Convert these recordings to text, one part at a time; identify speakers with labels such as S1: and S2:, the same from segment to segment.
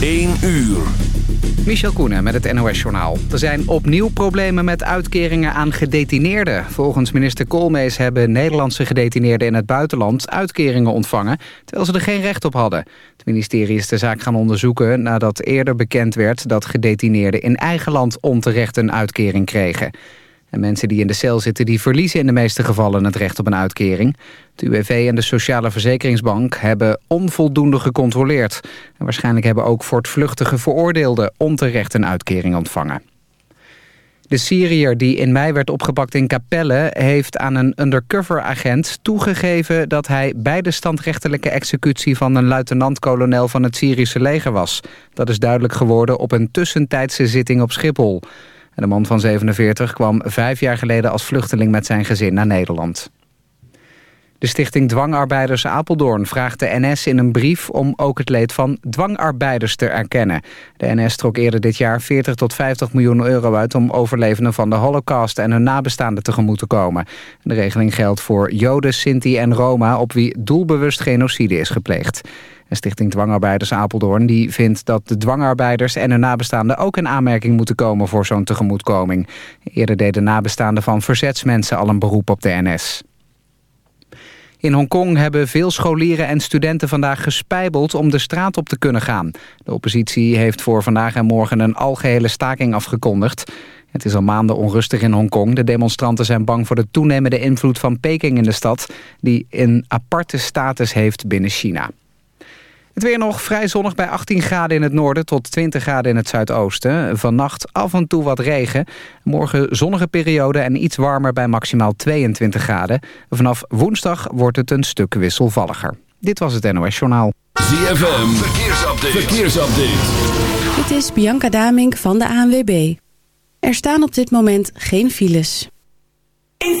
S1: 1 uur.
S2: Michel Koenen met het NOS-journaal. Er zijn opnieuw problemen met uitkeringen aan gedetineerden. Volgens minister Koolmees hebben Nederlandse gedetineerden in het buitenland uitkeringen ontvangen, terwijl ze er geen recht op hadden. Het ministerie is de zaak gaan onderzoeken nadat eerder bekend werd dat gedetineerden in eigen land onterecht een uitkering kregen. En mensen die in de cel zitten, die verliezen in de meeste gevallen het recht op een uitkering. Het UWV en de Sociale Verzekeringsbank hebben onvoldoende gecontroleerd. En waarschijnlijk hebben ook voortvluchtige veroordeelden onterecht een uitkering ontvangen. De Syriër die in mei werd opgepakt in Capelle... heeft aan een undercover-agent toegegeven... dat hij bij de standrechtelijke executie... van een luitenant-kolonel van het Syrische leger was. Dat is duidelijk geworden op een tussentijdse zitting op Schiphol. De man van 47 kwam vijf jaar geleden als vluchteling met zijn gezin naar Nederland. De stichting Dwangarbeiders Apeldoorn vraagt de NS in een brief... om ook het leed van dwangarbeiders te erkennen. De NS trok eerder dit jaar 40 tot 50 miljoen euro uit... om overlevenden van de holocaust en hun nabestaanden tegemoet te komen. De regeling geldt voor Joden, Sinti en Roma... op wie doelbewust genocide is gepleegd. En Stichting Dwangarbeiders Apeldoorn die vindt dat de dwangarbeiders en hun nabestaanden ook in aanmerking moeten komen voor zo'n tegemoetkoming. Eerder deden nabestaanden van verzetsmensen al een beroep op de NS. In Hongkong hebben veel scholieren en studenten vandaag gespijbeld om de straat op te kunnen gaan. De oppositie heeft voor vandaag en morgen een algehele staking afgekondigd. Het is al maanden onrustig in Hongkong. De demonstranten zijn bang voor de toenemende invloed van Peking in de stad... die een aparte status heeft binnen China. Het weer nog vrij zonnig bij 18 graden in het noorden tot 20 graden in het zuidoosten. Vannacht af en toe wat regen. Morgen zonnige periode en iets warmer bij maximaal 22 graden. Vanaf woensdag wordt het een stuk wisselvalliger. Dit was het NOS Journaal.
S1: ZFM, verkeersupdate. verkeersupdate.
S3: Dit is Bianca Damink van de ANWB. Er staan op dit moment geen files.
S4: In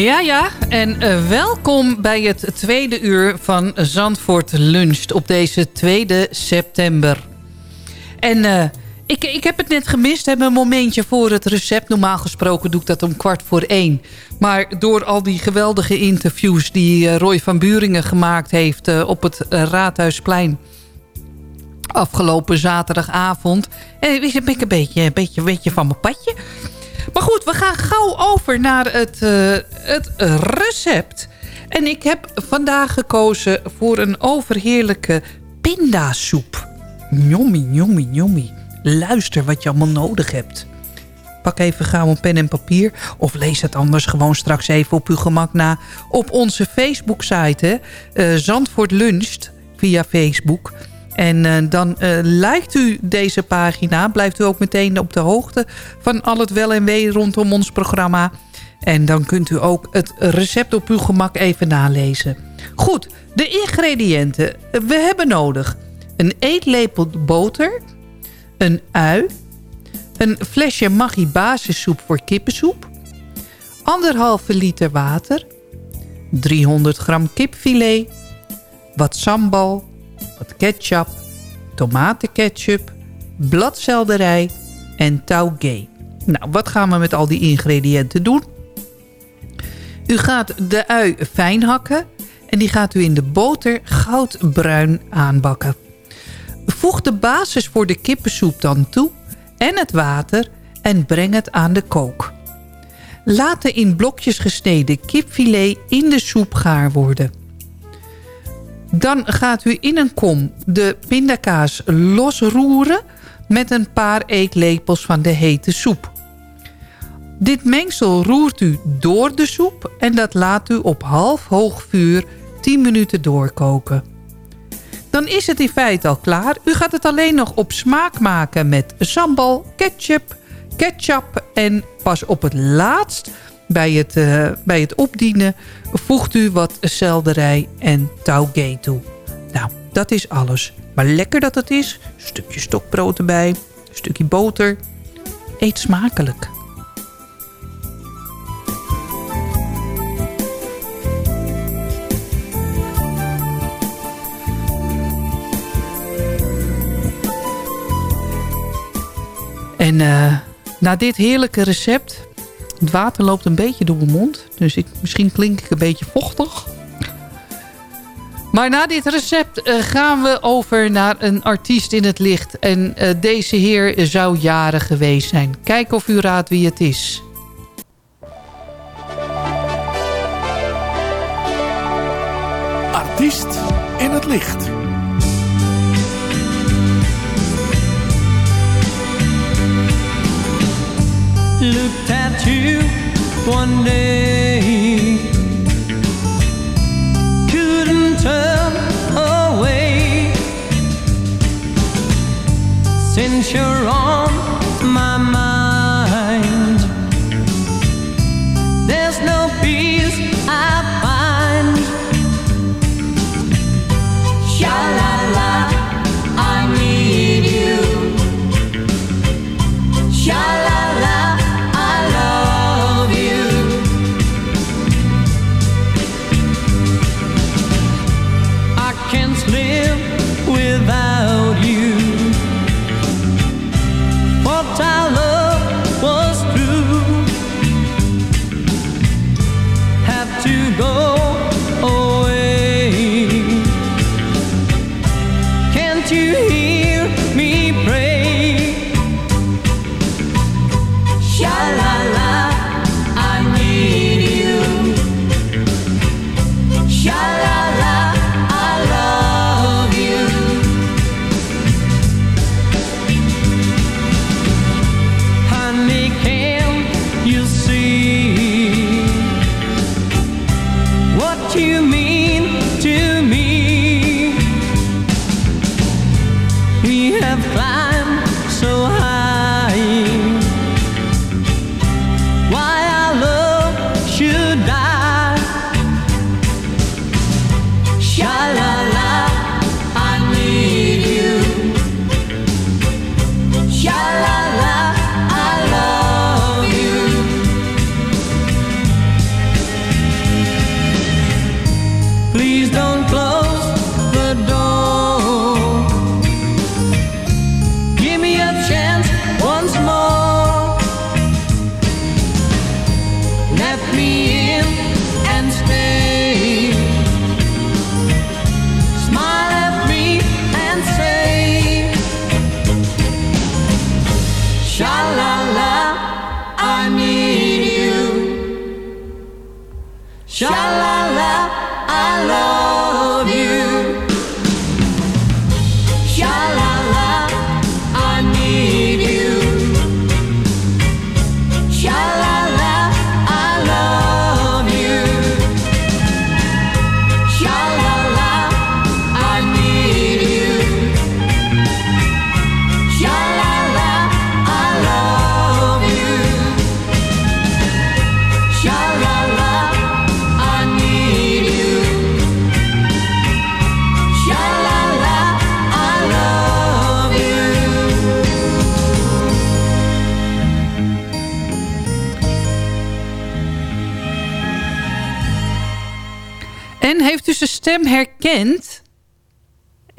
S5: Ja, ja. En eh, welkom bij het tweede uur van Zandvoort Luncht op deze 2 september. En eh, ik, ik heb het net gemist, heb een momentje voor het recept. Normaal gesproken doe ik dat om kwart voor één. Maar door al die geweldige interviews die eh, Roy van Buringen gemaakt heeft op het Raadhuisplein afgelopen zaterdagavond. En ben ik een beetje, een beetje, een beetje van mijn padje. Maar goed, we gaan gauw over naar het, eh, het recept. En ik heb vandaag gekozen voor een overheerlijke pindasoep. Njommi, njommi, njommi. Luister wat je allemaal nodig hebt. Pak even gauw een pen en papier. Of lees het anders gewoon straks even op uw gemak na. Op onze Facebook-site. Eh, Zandvoort Luncht, via Facebook. En uh, dan uh, lijkt u deze pagina, blijft u ook meteen op de hoogte van al het wel en wee rondom ons programma. En dan kunt u ook het recept op uw gemak even nalezen. Goed, de ingrediënten. We hebben nodig een eetlepel boter, een ui, een flesje Maggi basissoep voor kippensoep, anderhalve liter water, 300 gram kipfilet, wat sambal, wat ketchup, tomatenketchup, bladselderij en taugé. Nou, wat gaan we met al die ingrediënten doen? U gaat de ui fijn hakken en die gaat u in de boter goudbruin aanbakken. Voeg de basis voor de kippensoep dan toe en het water en breng het aan de kook. Laat de in blokjes gesneden kipfilet in de soep gaar worden. Dan gaat u in een kom de pindakaas losroeren met een paar eetlepels van de hete soep. Dit mengsel roert u door de soep en dat laat u op half hoog vuur 10 minuten doorkoken. Dan is het in feite al klaar. U gaat het alleen nog op smaak maken met sambal, ketchup, ketchup en pas op het laatst bij het, uh, bij het opdienen voegt u wat selderij en taugé toe. Nou, dat is alles. Maar lekker dat het is. Stukje stokbrood erbij, stukje boter. Eet smakelijk. En uh, na dit heerlijke recept... Het water loopt een beetje door mijn mond. Dus ik, misschien klink ik een beetje vochtig. Maar na dit recept uh, gaan we over naar een artiest in het licht. En uh, deze heer zou jaren geweest zijn. Kijk of u raadt wie het is.
S6: Artiest in het licht.
S7: Looked at you one day. Couldn't turn away. Since you're on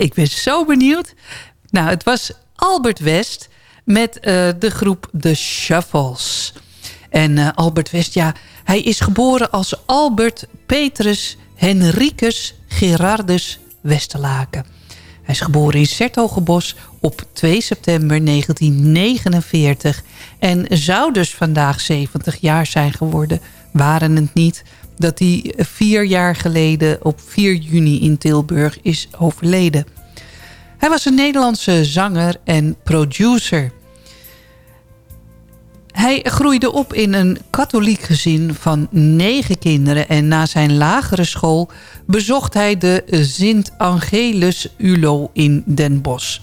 S5: Ik ben zo benieuwd. Nou, het was Albert West met eh, de groep The Shuffles. En uh, Albert West, ja, hij is geboren als Albert Petrus Henricus Gerardus Westerlaken. Hij is geboren in Sertogenbos op 2 september 1949... en zou dus vandaag 70 jaar zijn geworden, waren het niet... dat hij vier jaar geleden op 4 juni in Tilburg is overleden. Hij was een Nederlandse zanger en producer... Hij groeide op in een katholiek gezin van negen kinderen... en na zijn lagere school bezocht hij de Sint Angelus ULO in Den Bosch.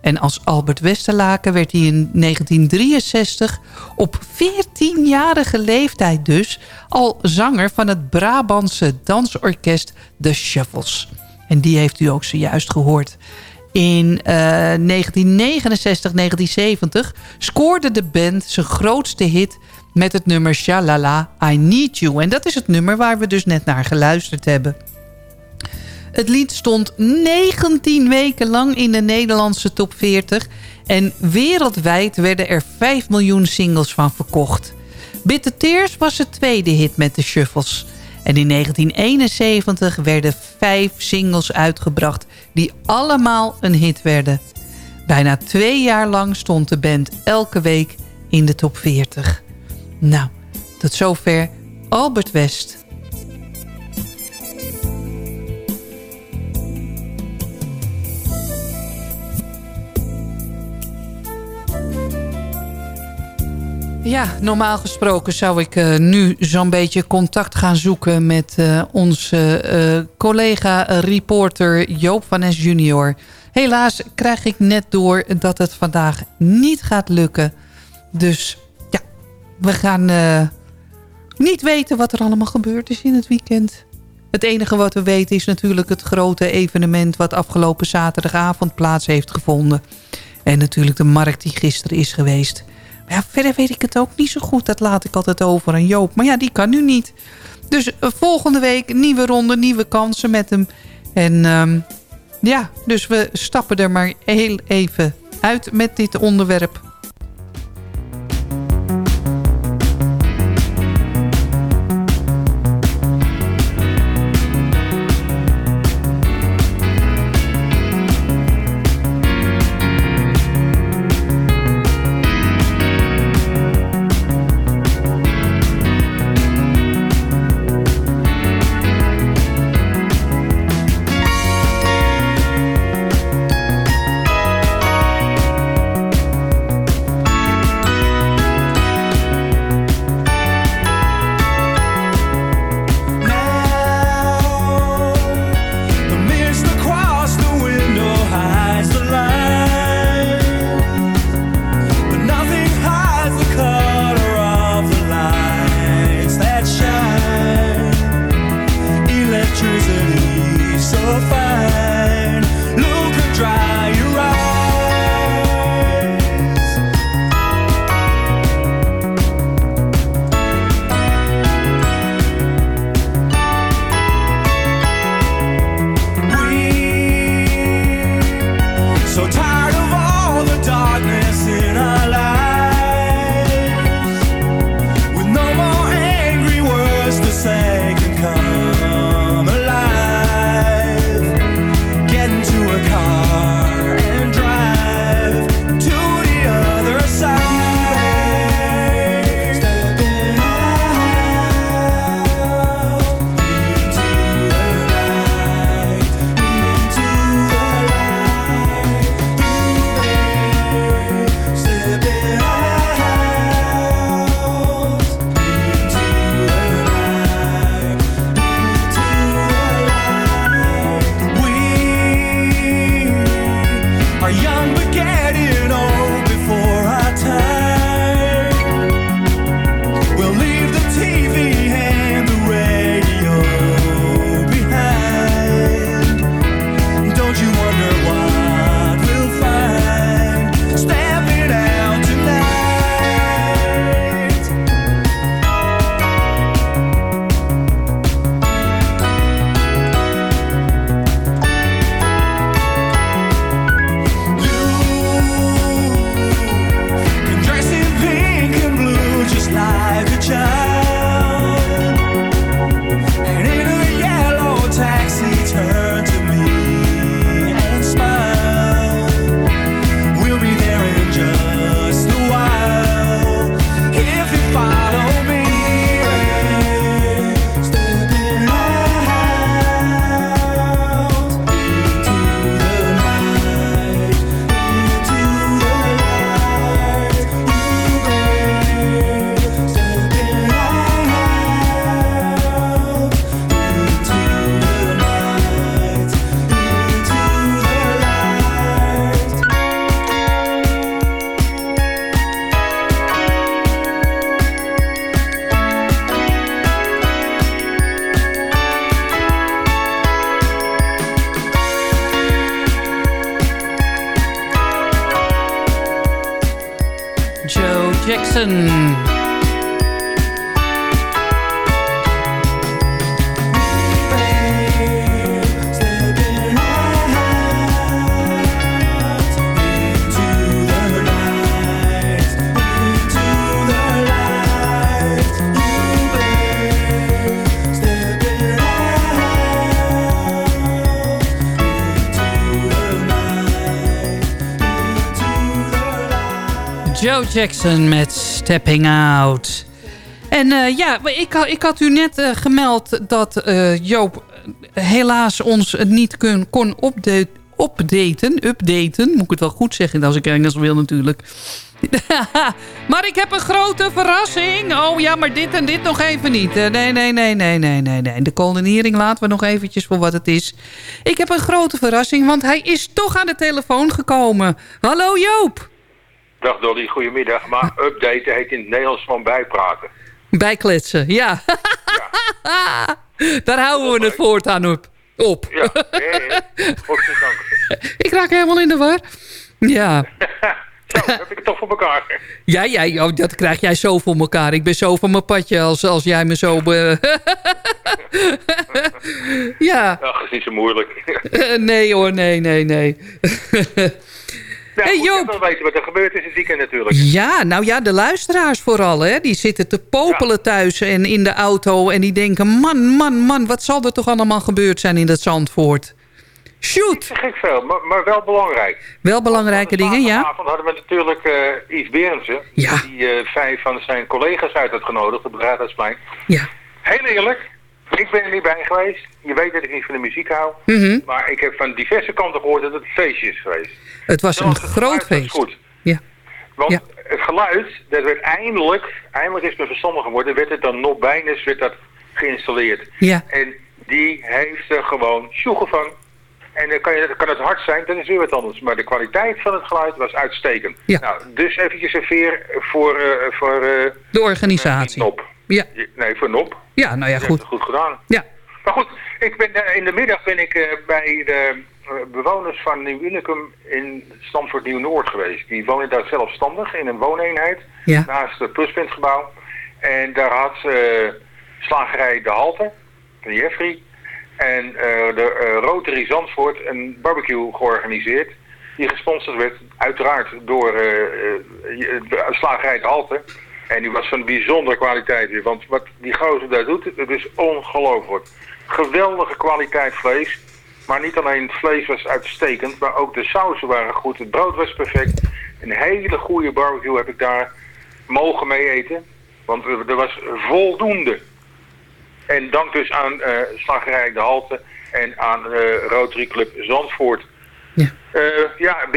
S5: En als Albert Westerlaken werd hij in 1963 op 14-jarige leeftijd dus... al zanger van het Brabantse dansorkest The Shuffles. En die heeft u ook zojuist gehoord. In uh, 1969, 1970 scoorde de band zijn grootste hit met het nummer Shalala, I Need You. En dat is het nummer waar we dus net naar geluisterd hebben. Het lied stond 19 weken lang in de Nederlandse top 40... en wereldwijd werden er 5 miljoen singles van verkocht. Bitter Tears was het tweede hit met de Shuffles... En in 1971 werden vijf singles uitgebracht die allemaal een hit werden. Bijna twee jaar lang stond de band elke week in de top 40. Nou, tot zover Albert West. Ja, normaal gesproken zou ik uh, nu zo'n beetje contact gaan zoeken... met uh, onze uh, collega-reporter Joop van Es junior. Helaas krijg ik net door dat het vandaag niet gaat lukken. Dus ja, we gaan niet weten wat er allemaal gebeurd is in het weekend. Het enige wat we weten is natuurlijk het grote evenement... wat afgelopen zaterdagavond plaats heeft gevonden. En natuurlijk de markt die gisteren is geweest... Ja, verder weet ik het ook niet zo goed. Dat laat ik altijd over aan Joop. Maar ja, die kan nu niet. Dus uh, volgende week nieuwe ronde, nieuwe kansen met hem. En um, ja, dus we stappen er maar heel even uit met dit onderwerp. getting Joe Jackson met Stepping Out. En eh, ja, ik, ik had u net eh, gemeld dat eh, Joop helaas ons niet kon update, updaten. Updaten, moet ik het wel goed zeggen als ik Engels wil natuurlijk. maar ik heb een grote verrassing. Oh ja, maar dit en dit nog even niet. Nee, nee, nee, nee, nee, nee, nee. De koloniering laten we nog eventjes voor wat het is. Ik heb een grote verrassing, want hij is toch aan de telefoon gekomen. Hallo Joop.
S8: Dag Dolly, goedemiddag. Maar updaten heet in het Nederlands van bijpraten.
S5: Bijkletsen, ja. Daar houden we het voortaan op. op.
S8: Ja, ja, ja.
S5: Ik raak helemaal in de war. Ja.
S8: Zo, heb ik het toch voor elkaar.
S5: Ja, ja, oh, dat krijg jij zo voor elkaar. Ik ben zo van mijn padje als, als jij me zo... Be... ja.
S8: Ach, is niet zo moeilijk.
S5: Nee hoor, nee, nee, nee.
S8: Ja,
S5: Hey, Joop.
S8: Ik wil weten wat er gebeurd is het weekend natuurlijk.
S5: Ja, nou ja, de luisteraars vooral, hè. Die zitten te popelen thuis en in de auto... en die denken, man, man, man, wat zal er toch allemaal gebeurd zijn in dat Zandvoort? Shoot!
S8: Niet gek veel, maar, maar wel belangrijk.
S5: Wel belangrijke dingen, ja.
S8: Vanavond hadden we natuurlijk eh Yves Berendsen.
S5: Ja.
S8: Die eh, vijf van zijn collega's uit had genodigd op het Raadhuisplein.
S5: Ja.
S8: Heel eerlijk, ik ben er niet bij geweest. Je weet dat ik niet van de muziek hou.
S5: Mhm.
S8: Maar ik heb van diverse kanten gehoord dat het een feestje is geweest.
S5: Het was een
S8: het
S5: groot feest.
S8: Goed.
S5: Ja.
S8: Want
S5: Ja.
S8: het geluid, dat werd eindelijk, eindelijk is me verstandig geworden, werd het dan nog bijna werd dat geïnstalleerd.
S5: Ja.
S8: En die heeft er gewoon sjoegen van. En dan kan, je, kan het hard zijn, dan is weer wat anders. Maar de kwaliteit van het geluid was uitstekend.
S5: Ja.
S8: Nou, dus eventjes een veer voor, eh, voor eh,
S5: De organisatie.
S8: Nop.
S5: Ja.
S8: Nee, voor Nop.
S5: Ja, nou ja, goed.
S8: goed gedaan.
S5: Ja.
S8: Maar goed, ik ben, eh, in de middag ben ik eh, bij de eh, bewoners van Nieuw Unicum in Stamford Nieuw-Noord geweest. Die wonen daar zelfstandig in een wooneenheid
S5: Ja.
S8: naast het pluspuntgebouw. En daar had slagerij De Halte, de Jeffrey, en eh, de eh, Rotary Zandvoort een barbecue georganiseerd. Die gesponsord werd uiteraard door de slagerij De Halte. En die was van bijzondere kwaliteit weer. Want wat die gozer daar doet, het is ongelooflijk. Geweldige kwaliteit vlees. Maar niet alleen het vlees was uitstekend, maar ook de sauzen waren goed. Het brood was perfect. Een hele goede barbecue heb ik daar mogen mee eten. Want er was voldoende. En dank dus aan eh Slagerij De Halte en aan eh Rotary Club Zandvoort.
S5: Ja.
S8: Eh, ja,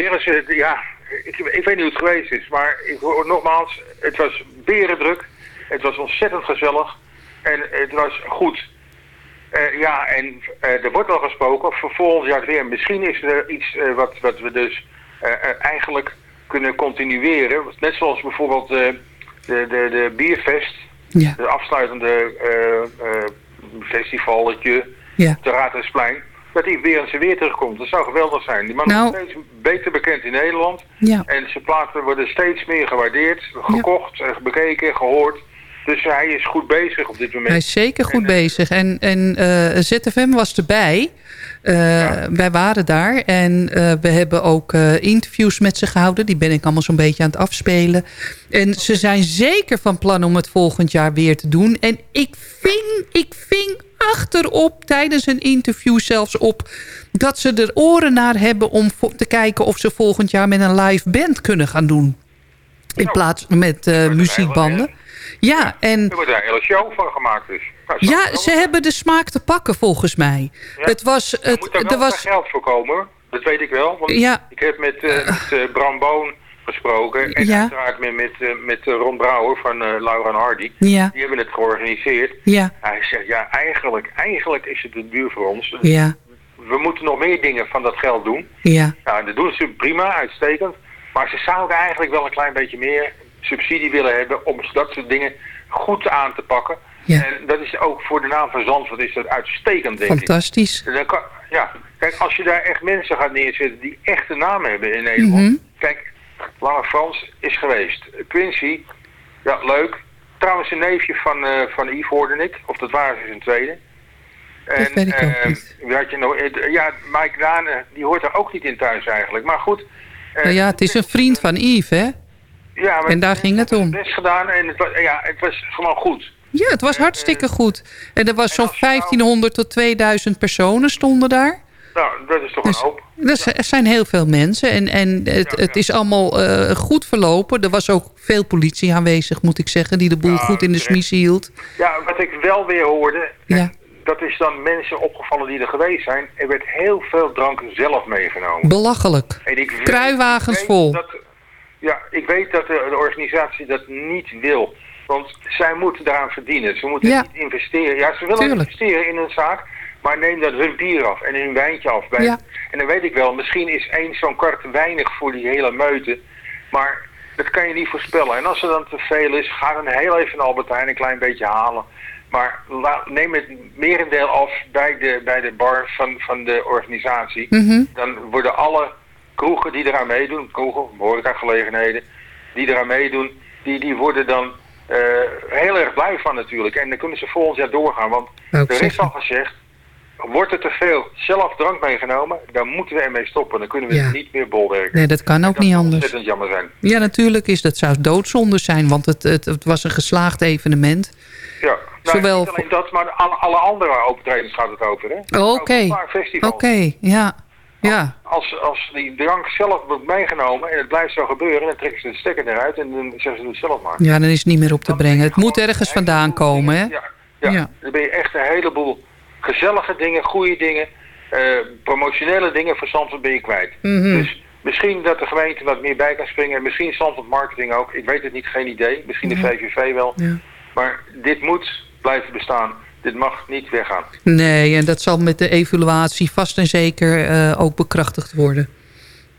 S8: ja, ik, ik weet niet hoe het geweest is, maar ik nogmaals, het was berendruk. Het was ontzettend gezellig en het was goed. Eh, ja, en eh, er wordt al gesproken voor volgend jaar weer. Misschien is er iets eh, wat, wat we dus eigenlijk kunnen continueren. Net zoals bijvoorbeeld de, de, de Bierfest,
S5: Ja.
S8: de afsluitende festivalletje,
S5: Ja.
S8: de Raadhuisplein. Dat die weer eens weer terugkomt. Dat zou geweldig zijn. Die man
S5: Nou.
S8: is steeds beter bekend in Nederland.
S5: Ja.
S8: En zijn platen worden steeds meer gewaardeerd, gekocht, eh, bekeken, gehoord. Dus hij is goed bezig op dit moment.
S5: Hij is zeker goed bezig. En, en eh, ZFM was erbij. Eh, Wij waren daar. En eh, we hebben ook eh, interviews met ze gehouden. Die ben ik allemaal zo'n beetje aan het afspelen. En ze zijn zeker van plan om het volgend jaar weer te doen. En ik ving, ik ving achterop tijdens een interview zelfs op... dat ze er oren naar hebben om te kijken... of ze volgend jaar met een live band kunnen gaan doen. In plaats met eh, muziekbanden. Ja, en...
S8: Er wordt een hele show van gemaakt dus. Nou,
S5: Ja, ze hebben de smaak te pakken volgens mij.
S8: Ja.
S5: Het was...
S8: Er
S5: Het,
S8: moet er wel
S5: was
S8: geld voor komen, dat weet ik wel. Want
S5: Ja.
S8: ik heb met, eh, met eh, Bram Boon gesproken. En
S5: Ja.
S8: uiteraard met, met, eh, met eh, Ron Brouwer van eh, Laura en Hardy.
S5: Ja.
S8: Die hebben het georganiseerd.
S5: Ja.
S8: Hij zegt, ja, eigenlijk, eigenlijk is het te duur voor ons.
S5: Ja,
S8: We moeten nog meer dingen van dat geld doen.
S5: ja,
S8: Nou, dat doen ze prima, uitstekend. Maar ze zouden eigenlijk wel een klein beetje meer subsidie willen hebben om dat soort dingen goed aan te pakken.
S5: Ja.
S8: En dat is ook voor de naam van Zandvoort is dat uitstekend, denk ik.
S5: fantastisch.
S8: Kan, ja, kijk, als je daar echt mensen gaat neerzetten die echt een naam hebben in Nederland.
S5: Mhm.
S8: Kijk, Lange Frans is geweest. Quincy Ja, leuk. Trouwens, een neefje van, eh, van Yves hoorde ik. Of dat waren ze zijn tweede.
S5: Dat weet ik ook
S8: eh,
S5: niet.
S8: wie had je nog? Eh, Ja, Mike Dane, die hoort er ook niet in thuis eigenlijk. Maar goed. eh,
S5: Nou ja, het is een vriend van Yves, hè?
S8: ja, maar
S5: En daar ging het om.
S8: best gedaan en het was, ja, het was gewoon goed.
S5: Ja, het was hartstikke goed. En er was zo'n 1500 tot 2000 personen stonden daar.
S8: Nou, dat is toch
S5: Dus-
S8: een hoop.
S5: Dat z- er zijn heel veel mensen en, en het, het is allemaal eh, goed verlopen. Er was ook veel politie aanwezig, moet ik zeggen, die de boel goed in de smiezen hield.
S8: Ja, wat ik wel weer hoorde,
S5: Ja.
S8: dat is dan mensen opgevallen die er geweest zijn. Er werd heel veel drank zelf meegenomen.
S5: Belachelijk.
S8: En ik weet-
S5: Kruiwagens
S8: ik
S5: vol.
S8: Dat, ja, ik weet dat de, de organisatie dat niet wil. Want zij moeten daaraan verdienen. Ze moeten
S5: Ja.
S8: niet investeren. Ja, ze willen
S5: Tuurlijk.
S8: investeren in een zaak. Maar neem dan hun bier af en hun wijntje af. Bij,
S5: Ja.
S8: En dan weet ik wel, misschien is één zo'n kart weinig voor die hele meute. Maar dat kan je niet voorspellen. En als er dan te veel is, ga dan heel even naar Albert Heijn een klein beetje halen. Maar neem het merendeel af bij de, bij de bar van, van de organisatie.
S5: Mhm.
S8: Dan worden alle kroegen die eraan meedoen, kroegen, horecagelegenheden, die eraan meedoen, die, die worden dan eh, heel erg blij van natuurlijk. En dan kunnen ze volgend jaar doorgaan. Want er is al gezegd, wordt er te veel zelf drank meegenomen, dan moeten we ermee stoppen. Dan kunnen we
S5: Ja.
S8: niet meer bolwerken.
S5: Nee, dat kan ook niet
S8: zou
S5: anders.
S8: ontzettend jammer zijn.
S5: Ja, natuurlijk is dat zou doodzonde zijn, want het, het, het was een geslaagd evenement.
S8: Ja, nou,
S5: Zowel
S8: niet alleen dat, maar alle, alle andere optredens gaat het over. hè?
S5: Oh, Oké, oké, ja. Ja,
S8: Als, als die drank zelf wordt meegenomen en het blijft zo gebeuren, dan trekken ze de stekker eruit en dan zeggen ze het zelf maar.
S5: ja, dan is het niet meer op te brengen. Het moet ergens vandaan komen, hè?
S8: Ja, ja.
S5: Ja.
S8: dan ben je echt een heleboel gezellige dingen, goede dingen, eh, promotionele dingen voor Zandvoort ben je kwijt.
S5: Mhm.
S8: Dus misschien dat de gemeente wat meer bij kan springen, misschien Zandvoort Marketing ook, ik weet het niet, geen idee, misschien de. VVV wel.
S5: Ja.
S8: Maar dit moet blijven bestaan, dit mag niet weggaan.
S5: Nee, en dat zal met de evaluatie vast en zeker eh, ook bekrachtigd worden.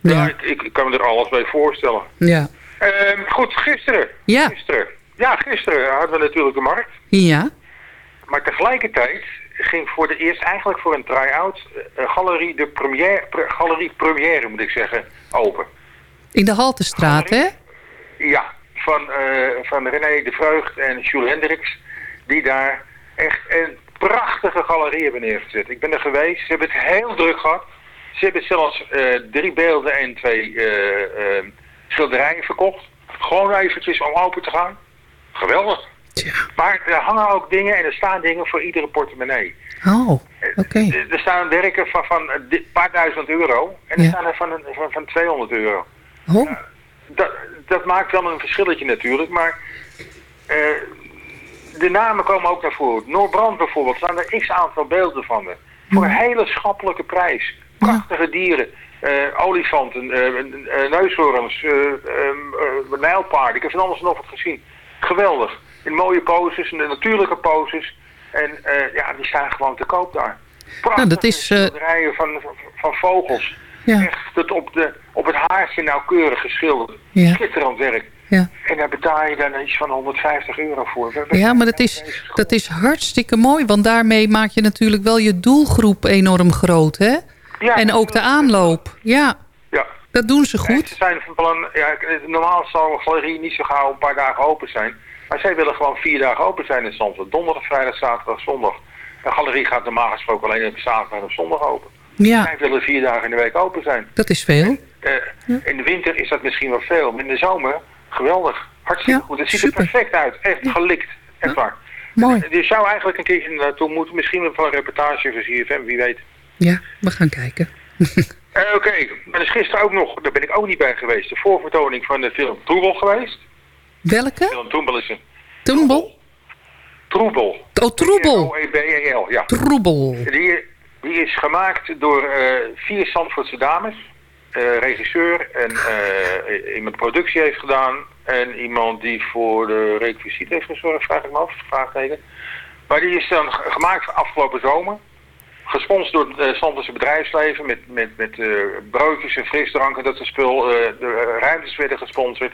S8: Ja,
S5: Ja,
S8: ik, ik, ik kan me er alles bij voorstellen.
S5: ja.
S8: Ehm, goed, gisteren.
S5: Ja.
S8: Gisteren. Ja, gisteren hadden we natuurlijk de markt.
S5: ja.
S8: Maar tegelijkertijd ging voor de eerst eigenlijk voor een try-out eh, galerie de première, pre- galerie première moet ik zeggen, open.
S5: in de Haltestraat, hè?
S8: Ja, van, eh, van René de Vreugd en Jules Hendricks, die daar echt een prachtige galerie hebben neergezet. Ik ben er geweest, ze hebben het heel druk gehad. Ze hebben zelfs eh, drie beelden en twee schilderijen verkocht. Gewoon eventjes om open te gaan. Geweldig. Maar er hangen ook dingen en er staan dingen voor iedere portemonnee.
S5: Oh, oké.
S8: Er- Er staan werken van, van een paar duizend euro en er
S5: Ja.
S8: staan er van, een, van, van 200 euro.
S5: Oh,
S8: Dat, dat maakt wel een verschilletje natuurlijk, maar eh, de namen komen ook naar voren. Noorbrand bijvoorbeeld, staan er x aantal beelden van. er. Voor een hele schappelijke prijs. Prachtige dieren, eh, olifanten, eh, eh, neushoorns, eh, ehm, eh, nijlpaarden. Ik heb van alles nog wat gezien. Geweldig. In mooie poses, in de natuurlijke poses. En eh, ja, die staan gewoon te koop daar. Prachtige
S5: Nou, dat is, eh,
S8: schilderijen van, van, vogels.
S5: Ja.
S8: Echt op, de, op het haartje nauwkeurig geschilderd.
S5: Ja.
S8: Schitterend werk.
S5: ja.
S8: En daar betaal je dan iets van 150 euro voor.
S5: Ja, maar dat is, dat is hartstikke mooi. Want daarmee maak je natuurlijk wel je doelgroep enorm groot, hè?
S8: Ja,
S5: en ook de aanloop. Ja,
S8: Ja.
S5: dat doen ze goed.
S8: Ze zijn van plan, ja, normaal zal een galerie niet zo gauw een paar dagen open zijn. Maar zij willen gewoon vier dagen open zijn in Zandvoort. Donderdag, vrijdag, zaterdag, zondag. Een galerie gaat normaal gesproken alleen op zaterdag en op zondag open.
S5: Ja,
S8: Zij willen vier dagen in de week open zijn.
S5: dat is veel.
S8: Eh, In de winter is dat misschien wel veel, maar in de zomer geweldig. Hartstikke
S5: Ja,
S8: goed. Het ziet
S5: super.
S8: er perfect uit. Echt gelikt. Echt waar.
S5: Mooi.
S8: Je zou eigenlijk een keertje naartoe moeten. Misschien wel van een reportage voor CFM, wie weet.
S5: Ja, we gaan kijken.
S8: Eh, Oké, maar er is gisteren ook nog, daar ben ik ook niet bij geweest, de voorvertoning van de film Troebel geweest.
S5: Welke?
S8: Troebel is een
S5: Tumbel?
S8: Troebel.
S5: Oh, Troebel.
S8: O-E-B-E-L, ja.
S5: Troebel.
S8: Die, die is gemaakt door eh, vier Zandvoortse dames. Eh, regisseur en eh, iemand productie heeft gedaan. En iemand die voor de requisiet heeft gezorgd, vraag ik me af. Vraagteken. Maar die is dan gemaakt afgelopen zomer. Gesponsord door het uh, Zandvoortse bedrijfsleven met, met, met broodjes en frisdranken, dat soort spul. De ruimtes werden gesponsord.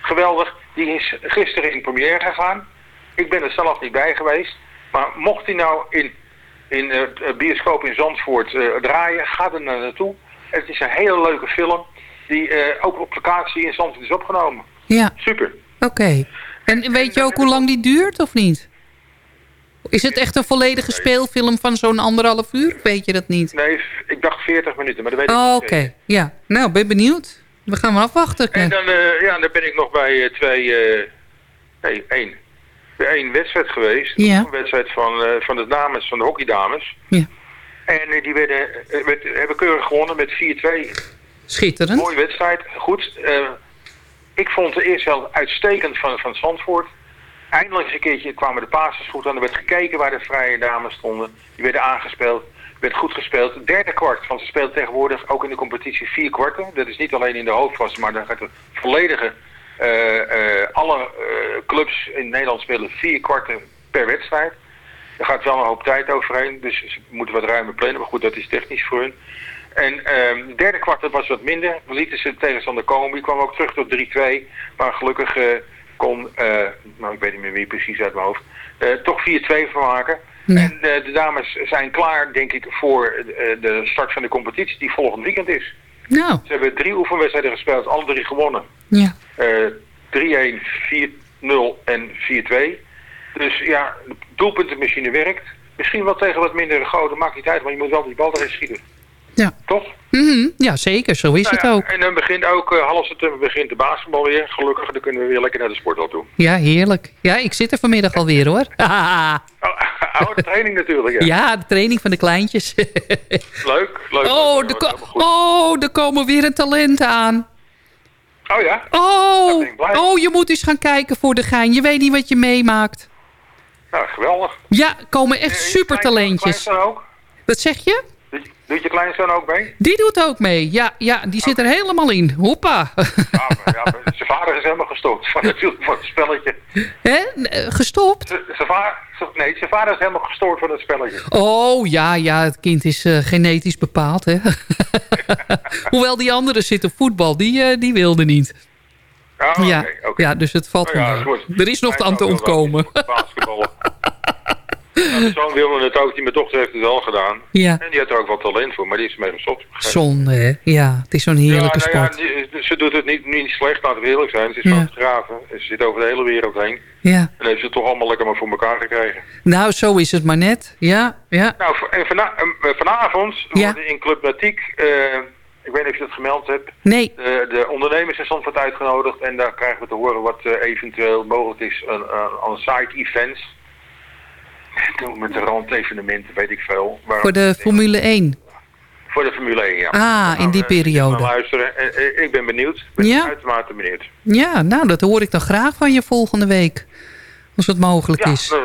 S8: Geweldig. Die is gisteren in première gegaan. Ik ben er zelf niet bij geweest. Maar mocht hij nou in, in eh, het bioscoop in Zandvoort eh, draaien, ga er naar naartoe. Het is een hele leuke film die eh, ook op locatie in Zandvoort is opgenomen.
S5: Ja,
S8: Super.
S5: oké. En weet je ook hoe lang die duurt of niet? Is het echt een volledige speelfilm van zo'n anderhalf uur? Weet je dat niet?
S8: Nee, ik dacht 40 minuten, maar dat weet ik
S5: Oh,
S8: niet
S5: oké.
S8: zeker.
S5: Ja. Nou, ben benieuwd. We gaan maar afwachten.
S8: En dan, eh, ja, dan ben ik nog bij eh, twee, eh, nee, één. Bij één wedstrijd geweest.
S5: Ja.
S8: Een wedstrijd van, van de dames, van de hockeydames.
S5: Ja.
S8: En die werden, werd- hebben keurig gewonnen met 4-2.
S5: Schitterend.
S8: Mooie wedstrijd. Goed. ik vond de eerste helft uitstekend van, van Zandvoort. Eindelijk eens een keertje kwamen de passes goed aan. Er werd gekeken waar de vrije dames stonden. Die werden aangespeeld. Werd goed gespeeld. Derde kwart, want ze speelt tegenwoordig ook in de competitie vier kwarten. Dat is niet alleen in de hoofdklasse, maar dan gaat de volledige... eh, eh, alle eh, clubs in Nederland spelen vier kwarten per wedstrijd. Er gaat wel een hoop tijd overheen, dus ze moeten wat ruimer plannen. Maar goed, dat is technisch voor hun. En ehm, de derde kwart was wat minder. We lieten ze de tegenstander komen. Die kwam ook terug tot 3-2. Maar gelukkig kon, nou ik weet niet meer wie precies uit mijn hoofd, toch 4-2 van En eh, de dames zijn klaar, denk ik, voor eh, de start van de competitie die volgend weekend is.
S5: Nou,
S8: Ze hebben drie oefenwedstrijden gespeeld, alle drie gewonnen.
S5: ja.
S8: Eh 3-1, 4-0 en 4-2. Dus ja, de doelpuntenmachine werkt. Misschien wel tegen wat mindere goden, maakt niet uit, maar je moet wel die bal erin schieten.
S5: Ja.
S8: Toch?
S5: Mhm, ja, zeker. Zo is
S8: Nou
S5: het
S8: ja,
S5: ook.
S8: En dan begint ook eh, half september begint de basketbal weer. Gelukkig, dan kunnen we weer lekker naar de sporthal toe.
S5: Ja, heerlijk. Ja, ik zit er vanmiddag alweer hoor.
S8: Oh, de training natuurlijk, ja.
S5: Ja, de training van de kleintjes.
S8: Leuk, leuk.
S5: Oh,
S8: leuk,
S5: er oh, er komen weer een talent aan.
S8: Oh ja?
S5: Oh, oh, je moet eens gaan kijken voor de gein. Je weet niet wat je meemaakt.
S8: Nou, geweldig.
S5: Ja, komen echt super talentjes.
S8: Ook?
S5: Wat zeg je?
S8: Doet- je kleinzoon ook mee?
S5: Die doet ook mee. Ja, ja die zit er helemaal in. Hoppa.
S8: Ja, maar, ja, maar zijn vader is helemaal gestopt van het, van het spelletje.
S5: Hè? Eh, Gestopt?
S8: Zijn va- z- nee, zijn vader is helemaal gestoord van het spelletje.
S5: Oh, ja, ja, het kind is eh, genetisch bepaald, hè. Hoewel die andere zit op voetbal, die, eh, die wilde niet.
S8: Oh,
S5: ja, dus het valt
S8: ja, goed.
S5: Er is nog aan te ontkomen.
S8: Nou, Mijn zoon wilde het ook, die mijn dochter heeft het wel gedaan.
S5: Ja.
S8: En die had er ook wat talent voor, maar die is mee gestopt.
S5: Zonde, hè. Ja, het is zo'n heerlijke
S8: ja, nou
S5: sport.
S8: Ja, die- ze doet het niet, niet slecht, laten we eerlijk zijn. Ze is
S5: Ja.
S8: fotografen. en Ze zit over de hele wereld heen.
S5: Ja.
S8: En heeft ze het toch allemaal lekker maar voor elkaar gekregen.
S5: Nou, zo is het maar net. Ja, ja.
S8: Nou, en vana- eh, vanavond
S5: Ja.
S8: worden in Club Natiek, eh, ik weet niet of je dat gemeld hebt,
S5: Nee.
S8: de, de ondernemers in Zandvoort uitgenodigd. En daar krijgen we te horen wat eh, eventueel mogelijk is aan, aan, aan side events. Doen met de randevenementen, weet ik veel.
S5: Voor de Formule 1.
S8: Voor de Formule 1, ja.
S5: Ah, in die
S8: eh,
S5: periode.
S8: luisteren. Eh, ik ben benieuwd. Ik ben
S5: Ja?
S8: uitermate benieuwd.
S5: Ja, nou, dat hoor ik dan graag van je volgende week. Als het mogelijk
S8: Ja,
S5: is.
S8: nou,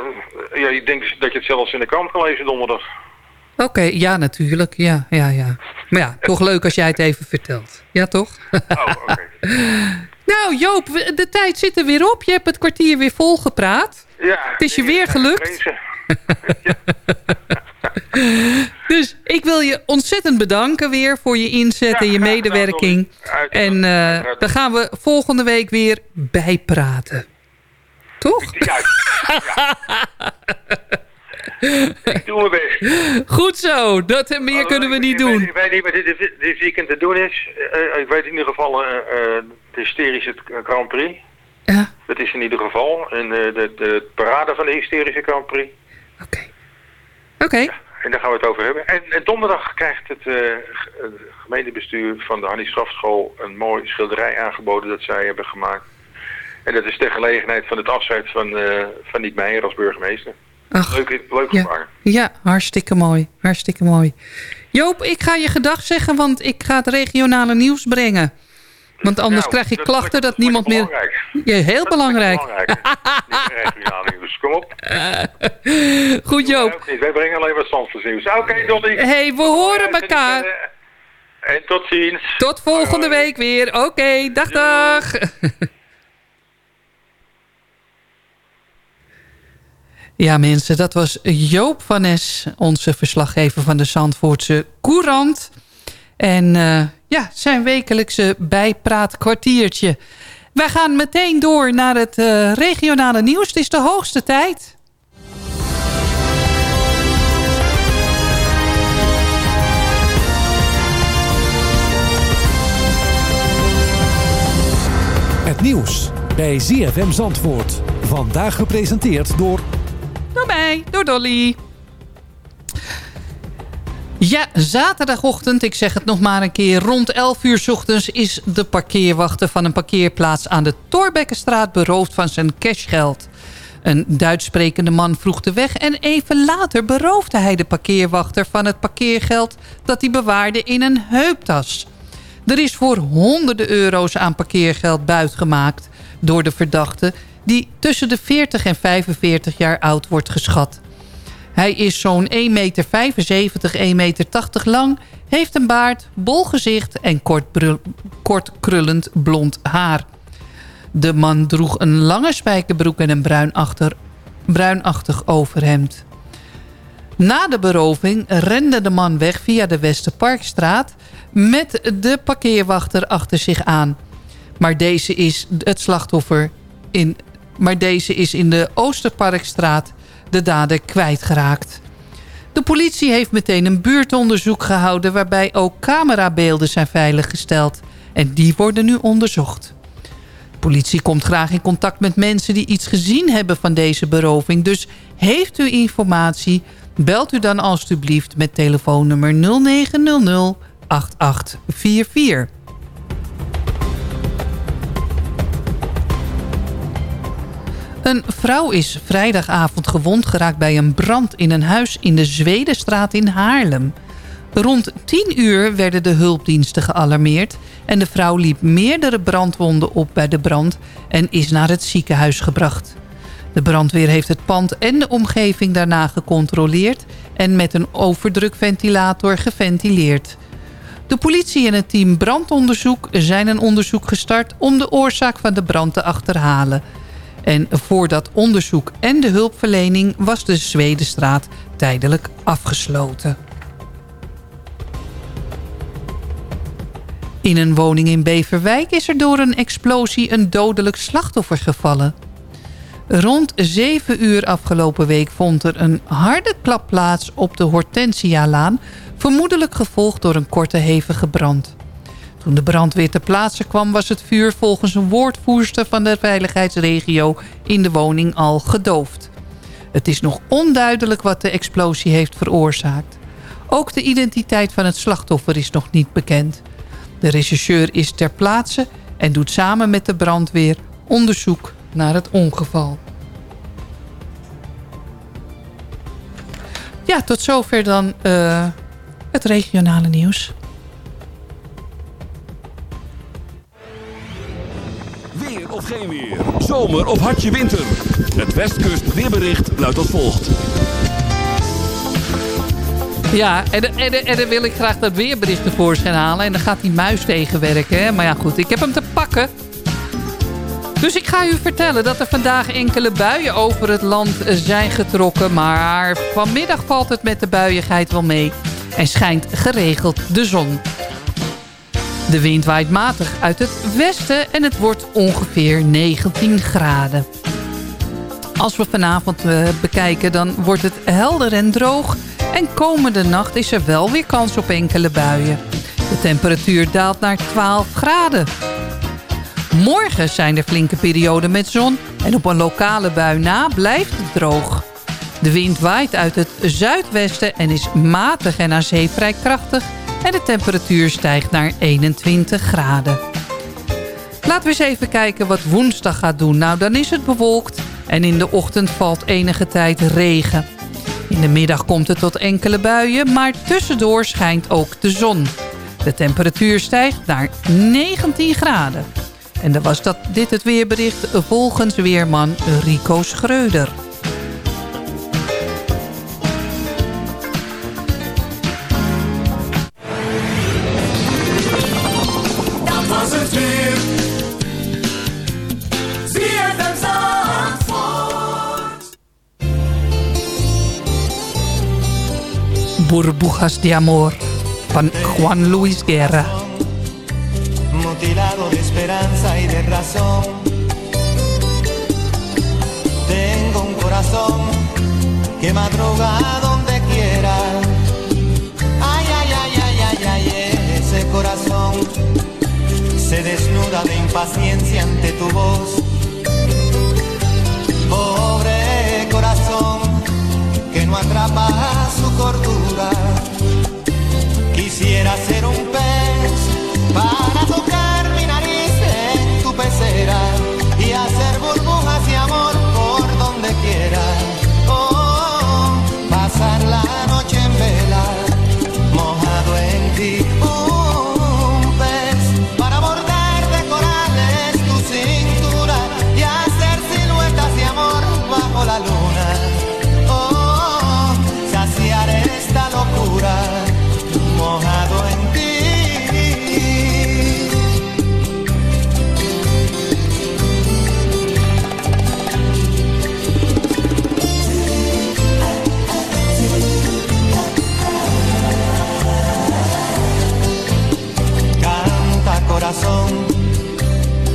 S8: ja, je denkt dus dat je het zelfs in de krant kan lezen donderdag.
S5: Oké, ja, natuurlijk. Ja, ja, ja. Maar ja, toch leuk als jij het even vertelt. Ja, toch?
S8: Oh, oké.
S5: nou, Joop, de tijd zit er weer op. Je hebt het kwartier weer volgepraat.
S8: Ja,
S5: Het is je weer gelukt. Dus ik wil je ontzettend bedanken weer voor je inzet en je medewerking. En eh dan gaan we volgende week weer bijpraten. Toch?
S8: Juist. Ik doe mijn best.
S5: Goed zo, dat en meer kunnen we niet doen.
S8: ik weet niet wat dit, dit weekend te doen is. Eh, ik weet in ieder geval uh, de hysterische Grand Prix.
S5: Ja.
S8: Dat is in ieder geval. En eh, de, de parade van de hysterische Grand Prix.
S5: Oké.
S8: En daar gaan we het over hebben. En, en donderdag krijgt het eh, eh, gemeentebestuur van de Hannie Strafschool een mooi schilderij aangeboden dat zij hebben gemaakt. En dat is ter gelegenheid van het afscheid van, eh van Niek Meijer als burgemeester.
S5: Ach,
S8: leuk leuk
S5: ja. Ja, hartstikke mooi. Hartstikke mooi. Joop, ik ga je gedag zeggen, want ik ga het regionale nieuws brengen. Want anders
S8: Nou,
S5: krijg
S8: dat-
S5: klachten dat,
S8: dat
S5: niemand meer...
S8: belangrijk.
S5: Ja, heel belangrijk.
S8: Belangrijk. Niet regionaal nieuws. Kom op.
S5: Goed, Joop.
S8: Wij brengen alleen maar Zandvoorts nieuws. Oké, Dolly.
S5: hey, we horen elkaar.
S8: En tot ziens.
S5: Tot volgende week weer. Oké, dag dag. Ja mensen, dat was Joop van Nes, onze verslaggever van de Zandvoortse Courant. En eh, ja, zijn wekelijkse bijpraatkwartiertje. Wij gaan meteen door naar het eh, regionale nieuws. Het is de hoogste tijd.
S9: Het nieuws bij ZFM Zandvoort. Vandaag gepresenteerd door...
S5: Door mij, door Dolly. Ja, zaterdagochtend, ik zeg het nog maar een keer... rond 11 uur ochtends is de parkeerwachter van een parkeerplaats... aan de Torbekkenstraat beroofd van zijn cashgeld. Een Duits sprekende man vroeg de weg... en even later beroofde hij de parkeerwachter van het parkeergeld... dat hij bewaarde in een heuptas. Er is voor honderden euro's aan parkeergeld buitgemaakt... door de verdachte die tussen de 40 en 45 jaar oud wordt geschat. Hij is zo'n 1,75 meter, 1,80 meter lang... heeft een baard, bol gezicht en kort, krullend blond haar. De man droeg een lange spijkerbroek en een bruinachter, bruinachtig overhemd. Na de beroving rende de man weg via de Westerparkstraat... met de parkeerwachter achter zich aan. Maar deze is het slachtoffer in, maar deze is in de Oosterparkstraat de dader kwijtgeraakt. De politie heeft meteen een buurtonderzoek gehouden... waarbij ook camerabeelden zijn veiliggesteld. En die worden nu onderzocht. De politie komt graag in contact met mensen die iets gezien hebben van deze beroving. Dus heeft u informatie, belt u dan alstublieft met telefoonnummer 0900 8844. Een vrouw is vrijdagavond gewond geraakt bij een brand in een huis in de Zwedenstraat in Haarlem. Rond 10 uur werden de hulpdiensten gealarmeerd... en de vrouw liep meerdere brandwonden op bij de brand... en is naar het ziekenhuis gebracht. De brandweer heeft het pand en de omgeving daarna gecontroleerd... en met een overdrukventilator geventileerd. De politie en het team brandonderzoek zijn een onderzoek gestart... om de oorzaak van de brand te achterhalen... En voor dat onderzoek en de hulpverlening was de Zwedenstraat tijdelijk afgesloten. In een woning in Beverwijk is er door een explosie een dodelijk slachtoffer gevallen. Rond 7 uur afgelopen week vond er een harde klap plaats op de Hortensia-laan... vermoedelijk gevolgd door een korte hevige brand. Toen de brandweer ter plaatse kwam was het vuur volgens een woordvoerster van de veiligheidsregio in de woning al gedoofd. Het is nog onduidelijk wat de explosie heeft veroorzaakt. Ook de identiteit van het slachtoffer is nog niet bekend. De rechercheur is ter plaatse en doet samen met de brandweer onderzoek naar het ongeval. Ja, tot zover dan uh, het regionale nieuws.
S1: Of geen weer. Zomer of hartje winter. Het Westkust weerbericht luidt als volgt.
S5: Ja, en, en, en dan wil ik graag dat weerbericht tevoorschijn halen. En dan gaat die muis tegenwerken. Hè? Maar ja, goed, ik heb hem te pakken. Dus ik ga u vertellen dat er vandaag enkele buien over het land zijn getrokken. Maar vanmiddag valt het met de buiigheid wel mee. En schijnt geregeld de zon. De wind waait matig uit het westen en het wordt ongeveer 19 graden. Als we vanavond uh, bekijken, dan wordt het helder en droog... en komende nacht is er wel weer kans op enkele buien. De temperatuur daalt naar 12 graden. Morgen zijn er flinke perioden met zon... en op een lokale bui na blijft het droog. De wind waait uit het zuidwesten en is matig en aan zee vrij krachtig en de temperatuur stijgt naar 21 graden. Laten we eens even kijken wat woensdag gaat doen. Nou, dan is het bewolkt en in de ochtend valt enige tijd regen. In de middag komt het tot enkele buien, maar tussendoor schijnt ook de zon. De temperatuur stijgt naar 19 graden. En dan was dat dit het weerbericht volgens weerman Rico Schreuder. Burbujas de Amor Juan Luis Guerra.
S10: Mutilado de esperanza y de razón. Tengo un corazón que madruga donde quiera. Ay, ay, ay, ay, ay, ay, ese corazón se desnuda de impaciencia ante tu voz atrapa su cordura. Quisiera ser un pez para tocar mi nariz en tu pecera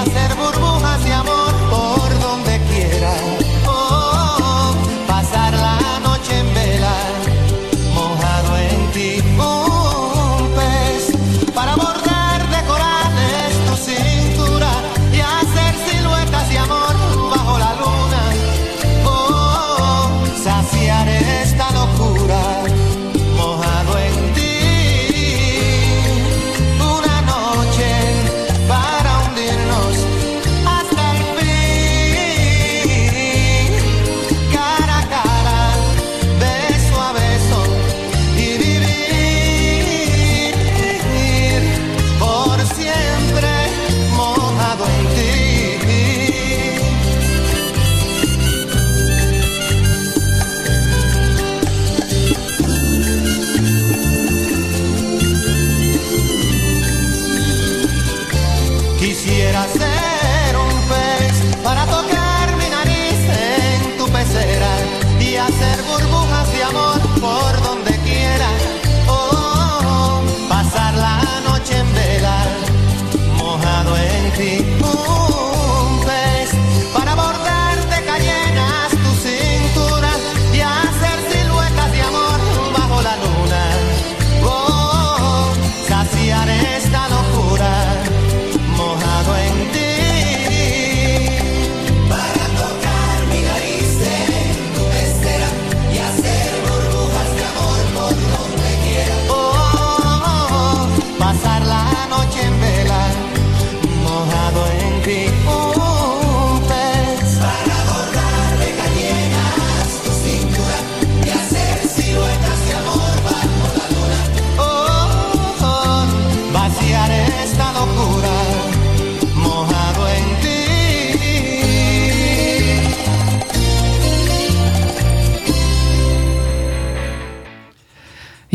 S10: hacer burbujas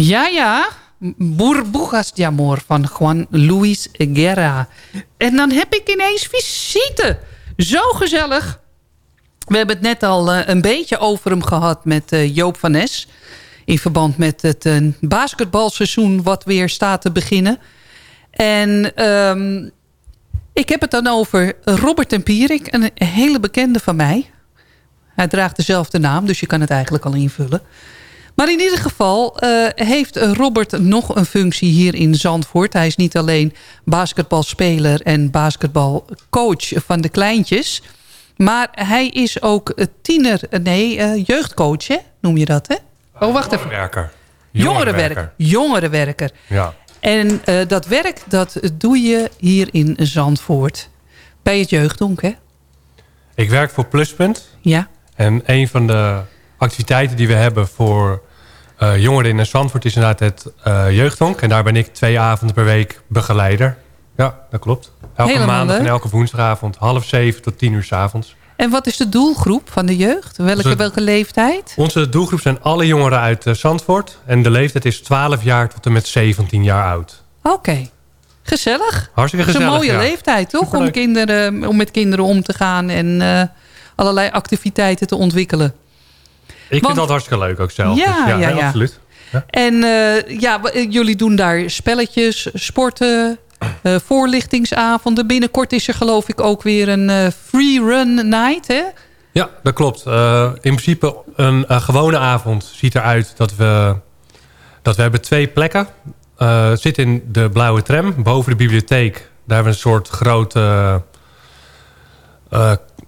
S5: Ja, ja. Burbujas de Amor van Juan Luis Guerra. En dan heb ik ineens visite. Zo gezellig. We hebben het net al eh, een beetje over hem gehad met eh, Joop van Nes. In verband met het eh, basketbalseizoen wat weer staat te beginnen. En ehm, ik heb het dan over Robert Tempierik. Een hele bekende van mij. Hij draagt dezelfde naam, dus je kan het eigenlijk al invullen. Maar in ieder geval eh, heeft Robert nog een functie hier in Zandvoort. Hij is niet alleen basketbalspeler en basketbalcoach van de kleintjes. Maar hij is ook tiener, nee, eh, jeugdcoach, hè? noem je dat, hè? Oh, wacht even.
S11: Werker.
S5: Jongerenwerker. Jongerenwerker.
S11: Ja.
S5: En eh, dat werk, dat doe je hier in Zandvoort. Bij het jeugdhonk, hè?
S11: Ik werk voor Pluspunt.
S5: Ja.
S11: En een van de activiteiten die we hebben voor eh, jongeren in Zandvoort is inderdaad het eh, jeugdhonk. En daar ben ik twee avonden per week begeleider. Ja, dat klopt. Elke
S5: Helemaal
S11: maandag en elke woensdagavond half zeven tot tien uur s avonds.
S5: En wat is de doelgroep van de jeugd? Welke,
S11: Onze-
S5: welke leeftijd?
S11: Onze doelgroep zijn alle jongeren uit eh, Zandvoort. En de leeftijd is 12 jaar tot en met 17 jaar oud.
S5: Oké. Gezellig.
S11: Hartstikke
S5: Dat is
S11: gezellig,
S5: een mooie
S11: ja.
S5: leeftijd, toch? Om, kinderen, om met kinderen om te gaan. En allerlei activiteiten te ontwikkelen.
S11: Ik vind dat hartstikke leuk ook zelf.
S5: Ja,
S11: Dus
S5: ja, ja.
S11: absoluut.
S5: En eh, ja, eh, jullie doen daar spelletjes, sporten, eh, voorlichtingsavonden. Binnenkort is er geloof ik ook weer een eh, free run night, hè?
S11: Ja, dat klopt. Eh, in principe een gewone avond ziet eruit dat we, dat we hebben twee plekken. Eh het zit in de blauwe tram, boven de bibliotheek. Daar hebben we een soort grote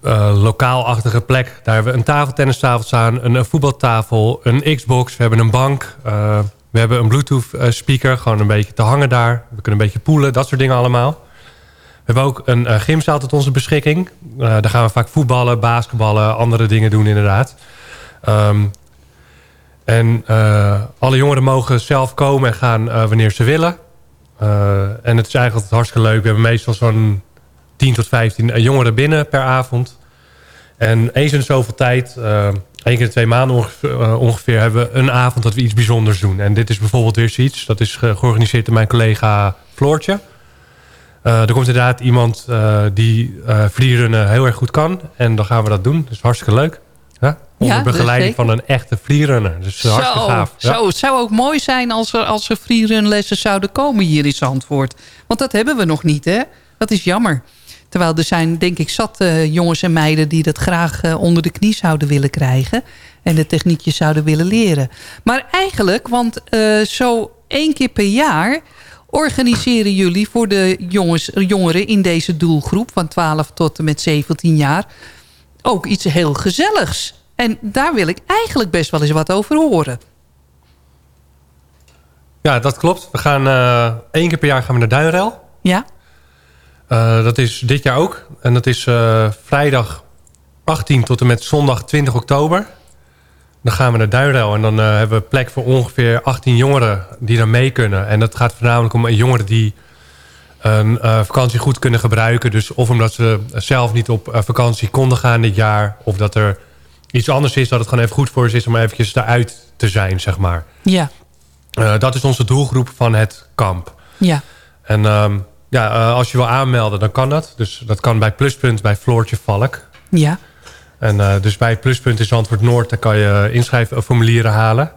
S11: eh, eh, lokaalachtige plek. Daar hebben we een tafeltennistafel staan, een, een voetbaltafel, een Xbox. We hebben een bank. eh, we hebben een Bluetooth eh, speaker, gewoon een beetje te hangen daar. We kunnen een beetje poelen, dat soort dingen allemaal. We hebben ook een eh, gymzaal tot onze beschikking. Eh, daar gaan we vaak voetballen, basketballen, andere dingen doen inderdaad. Ehm, en eh, alle jongeren mogen zelf komen en gaan eh, wanneer ze willen. Eh, en het is eigenlijk hartstikke leuk. We hebben meestal zo'n 10 tot 15 jongeren binnen per avond. En eens in zoveel tijd, eh één keer in twee maanden ongeveer, eh, ongeveer... hebben we een avond dat we iets bijzonders doen. En dit is bijvoorbeeld weer zoiets. Dat is ge- georganiseerd door mijn collega Floortje. Eh, er komt inderdaad iemand eh, die eh vlierrunnen heel erg goed kan. En dan gaan we dat doen. Dat is hartstikke leuk. Ja? Onder
S5: Ja,
S11: begeleiding van een echte vlierrunner. Dus eh, hartstikke
S5: Zo,
S11: gaaf. Ja.
S5: zo, het zou ook mooi zijn als er, als er freerunlessen zouden komen hier in Zandvoort. Want dat hebben we nog niet, hè? Dat is jammer. Terwijl er zijn, denk ik, zat eh, jongens en meiden... die dat graag eh, onder de knie zouden willen krijgen. En de techniekjes zouden willen leren. Maar eigenlijk, want eh, zo één keer per jaar... organiseren jullie voor de jongens, jongeren in deze doelgroep... van 12 tot en met 17 jaar... ook iets heel gezelligs. En daar wil ik eigenlijk best wel eens wat over horen.
S11: Ja, dat klopt. We gaan één keer per jaar gaan we naar Duinrel.
S5: Ja?
S11: Eh, dat is dit jaar ook. En dat is eh, vrijdag 18 tot en met zondag 20 oktober. Dan gaan we naar Duinrel en dan eh, hebben we plek voor ongeveer 18 jongeren die dan mee kunnen. En dat gaat voornamelijk om jongeren die een vakantie goed kunnen gebruiken. Dus of omdat ze zelf niet op vakantie konden gaan dit jaar... of dat er iets anders is, dat het gewoon even goed voor ze is... om eventjes eruit te zijn, zeg maar.
S5: Ja,
S11: dat is onze doelgroep van het kamp.
S5: ja.
S11: En ehm, ja, eh, als je wil aanmelden, dan kan dat. Dus dat kan bij Pluspunt, bij Floortje Valk.
S5: Ja.
S11: En eh, dus bij Pluspunt in Zandvoort Noord... daar kan je inschrijfformulieren halen.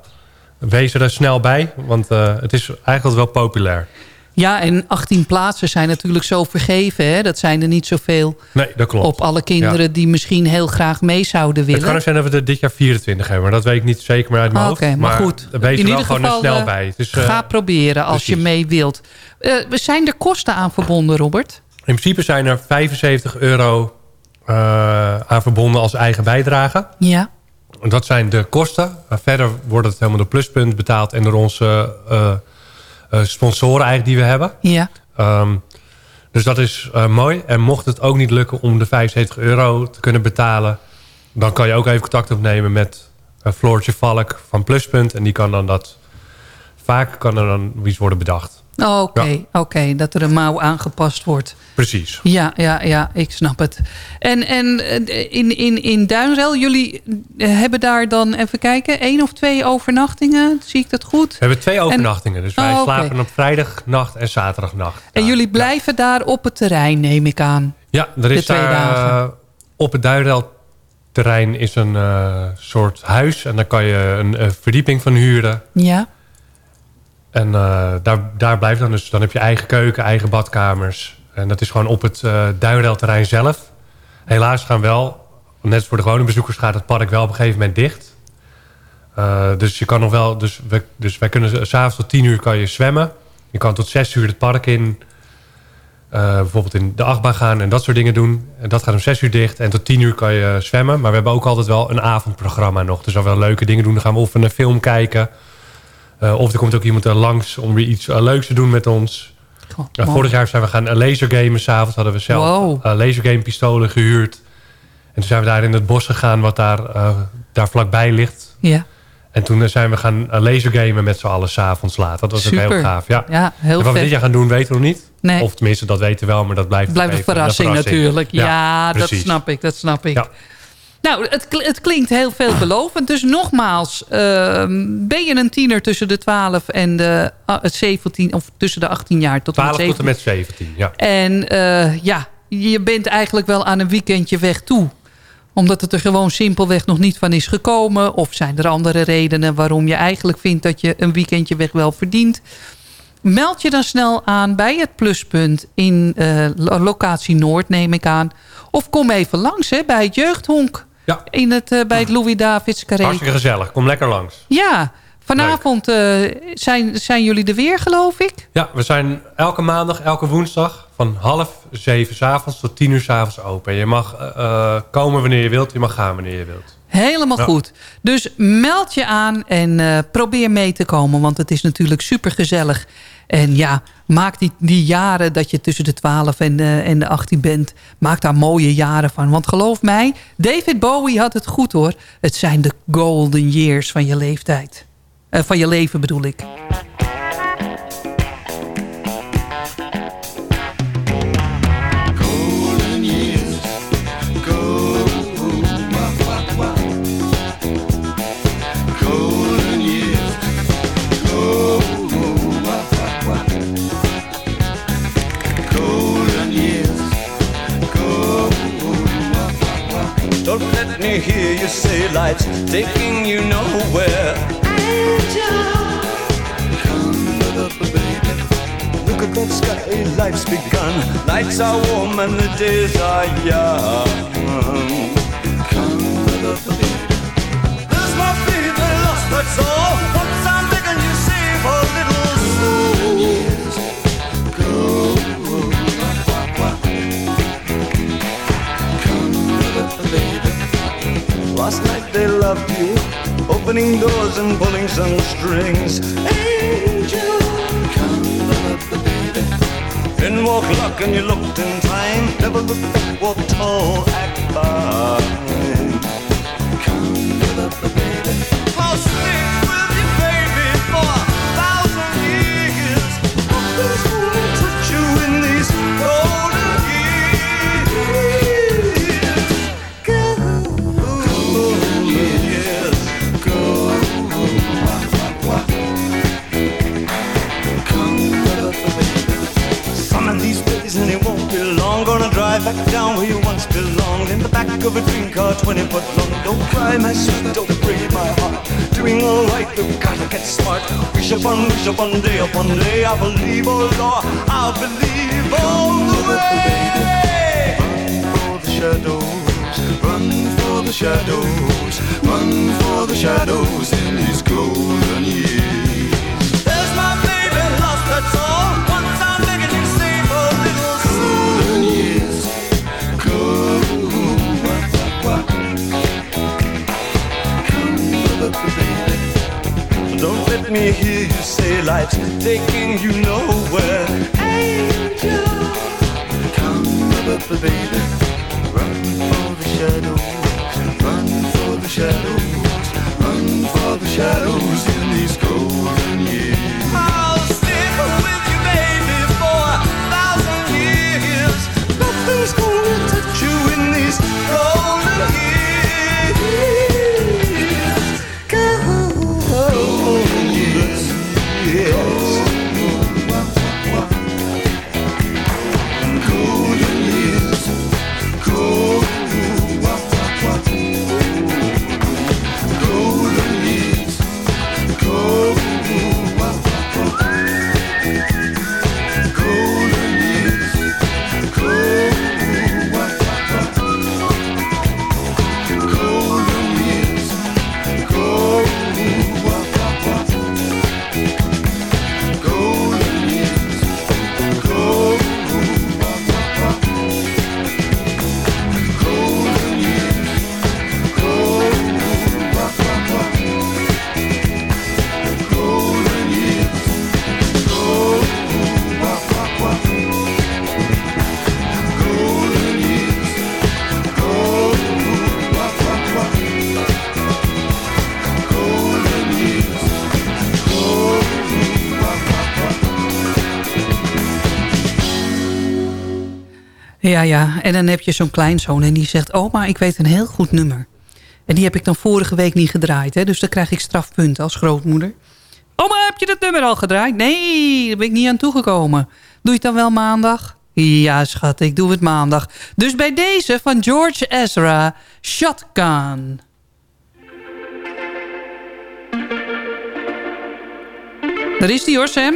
S11: Wees er snel bij, want eh, het is eigenlijk wel populair.
S5: Ja, en 18 plaatsen zijn natuurlijk zo vergeven. Hè? Dat zijn er niet zoveel
S11: Nee, dat klopt.
S5: op alle kinderen...
S11: Ja.
S5: die misschien heel graag mee zouden
S11: Het
S5: willen.
S11: kan ook zijn dat we er dit jaar 24 hebben, maar dat weet ik niet zeker meer uit mijn
S5: Ah,
S11: hoofd.
S5: Maar, goed. In
S11: wel
S5: ieder
S11: gewoon
S5: geval
S11: snel
S5: eh,
S11: bij. Het is, eh,
S5: ga proberen als je mee wilt. Eh, zijn er kosten aan verbonden, Robert?
S11: In principe zijn er 75 euro aan verbonden als eigen bijdrage.
S5: Ja.
S11: Dat zijn de kosten. Verder wordt het helemaal door Pluspunt betaald... en door onze sponsoren eigenlijk die we hebben.
S5: Ja.
S11: Ehm, dus dat is eh, mooi. En mocht het ook niet lukken om de 75 euro te kunnen betalen... dan kan je ook even contact opnemen met uh, Floortje Valk van Pluspunt. En die kan dan dat... Vaak kan er dan iets worden bedacht.
S5: Oh, Oké, oké, dat er een mouw aangepast wordt.
S11: Precies.
S5: Ja, ja, ja, ik snap het. En, en eh, in, in, in Duinrel, jullie eh, hebben daar dan, even kijken... één of twee overnachtingen, zie ik dat goed?
S11: We hebben twee
S5: En-
S11: overnachtingen. dus wij
S5: Oh,
S11: slapen op vrijdagnacht en zaterdagnacht.
S5: En jullie blijven daar op het terrein, neem ik aan.
S11: Ja, er is daar
S5: dagen.
S11: eh, op het Duinrel-terrein is een soort huis. En daar kan je een verdieping van huren.
S5: Ja,
S11: En eh, daar, daar blijf dan dus. Dan heb je eigen keuken, eigen badkamers. En dat is gewoon op het uh, Duinrel-terrein zelf. Helaas gaan wel, net als voor de gewone bezoekers... gaat het park wel op een gegeven moment dicht. Eh, dus je kan nog wel... Dus, we, dus wij kunnen s'avonds tot tien uur kan je zwemmen. Je kan tot zes uur het park in... Bijvoorbeeld in de achtbaan gaan en dat soort dingen doen. En dat gaat om zes uur dicht. En tot tien uur kan je zwemmen. Maar we hebben ook altijd wel een avondprogramma nog. Dus als we wel leuke dingen doen, dan gaan we of een film kijken. Uh, of er komt ook iemand er langs om weer iets uh, leuks te doen met ons. Vorig jaar zijn we gaan lasergamen. S'avonds hadden we zelf
S5: wow.
S11: lasergame pistolen gehuurd. En toen zijn we daar in het bos gegaan wat daar, daar vlakbij ligt.
S5: Ja.
S11: En toen zijn we gaan lasergamen met z'n allen s'avonds laat. Dat was
S5: Super.
S11: ook heel gaaf. Ja,
S5: ja heel
S11: en wat
S5: vet.
S11: we dit jaar gaan doen weten we nog niet.
S5: Nee.
S11: Of tenminste, dat weten we wel, maar dat blijft,
S5: blijft een verrassing, een verrassing, natuurlijk. Ja, ja dat snap ik, dat snap ik. Ja. Nou, het, het, klinkt heel veelbelovend. Dus nogmaals, uh, ben je een tiener tussen de 12 en de uh, 17... of tussen de 18 jaar tot
S11: 12
S5: en met 17.
S11: tot en met 17, ja.
S5: En uh, ja, je bent eigenlijk wel aan een weekendje weg toe. Omdat het er gewoon simpelweg nog niet van is gekomen. Of zijn er andere redenen waarom je eigenlijk vindt dat je een weekendje weg wel verdient. Meld je dan snel aan bij het pluspunt in eh, locatie Noord, neem ik aan. Of kom even langs hè, bij het jeugdhonk.
S11: Ja.
S5: In het, eh, bij het Louis Davids Carré.
S11: Hartstikke gezellig. Kom lekker langs.
S5: Ja, vanavond eh, zijn, zijn jullie er weer, geloof ik.
S11: Ja, we zijn elke maandag, elke woensdag van half zeven s avonds tot tien uur s avonds open. Je mag eh, komen wanneer je wilt, je mag gaan wanneer je wilt.
S5: Helemaal
S11: Ja.
S5: goed. Dus meld je aan en probeer mee te komen. Want het is natuurlijk super gezellig. En ja, maak die, die jaren dat je tussen de 12 en de, en de 18 bent... maak daar mooie jaren van. Want geloof mij, David Bowie had het goed hoor. Het zijn de golden years van je leeftijd. Eh, van je leven bedoel ik.
S12: Me hear you say life's taking you nowhere. Look at that sky, life's begun. Nights are warm and the days are young. There's my baby lost, that's all. Once I'm begging you save a little Last night they loved you, opening doors and pulling some strings. Angel, come love the baby. Then walk luck and you looked in time. Never look back, walk tall, act fine. Car 20 foot long. Don't cry my sweet, don't break my heart. Doing alright, we've gotta get smart. Wish upon, wish upon, day upon day I believe, oh Lord, I believe all the way. Run for the shadows, run for the shadows Run for the shadows in these golden years. There's my baby lost, that's all let me hear you say life's taking you nowhere. Angel, come baby. Run for the shadows, run for the shadows, run for the shadows in these golden years.
S5: Ja. En dan heb je zo'n kleinzoon en die zegt... oma, ik weet een heel goed nummer. En die heb ik dan vorige week niet gedraaid. Hè? Dus dan krijg ik strafpunten als grootmoeder. Oma, heb je dat nummer al gedraaid? Nee, daar ben ik niet aan toegekomen. Doe je het dan wel maandag? Ja, schat, ik doe het maandag. Dus bij deze van George Ezra, Shotgun. Daar is die hoor, Sam.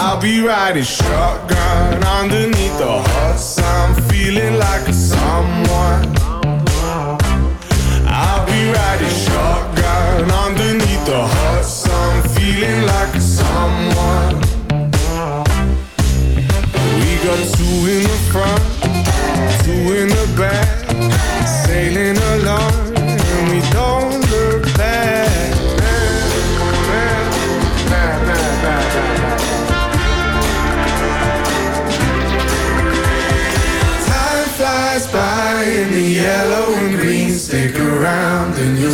S13: I'll be riding shotgun underneath the hot sun, feeling like a someone.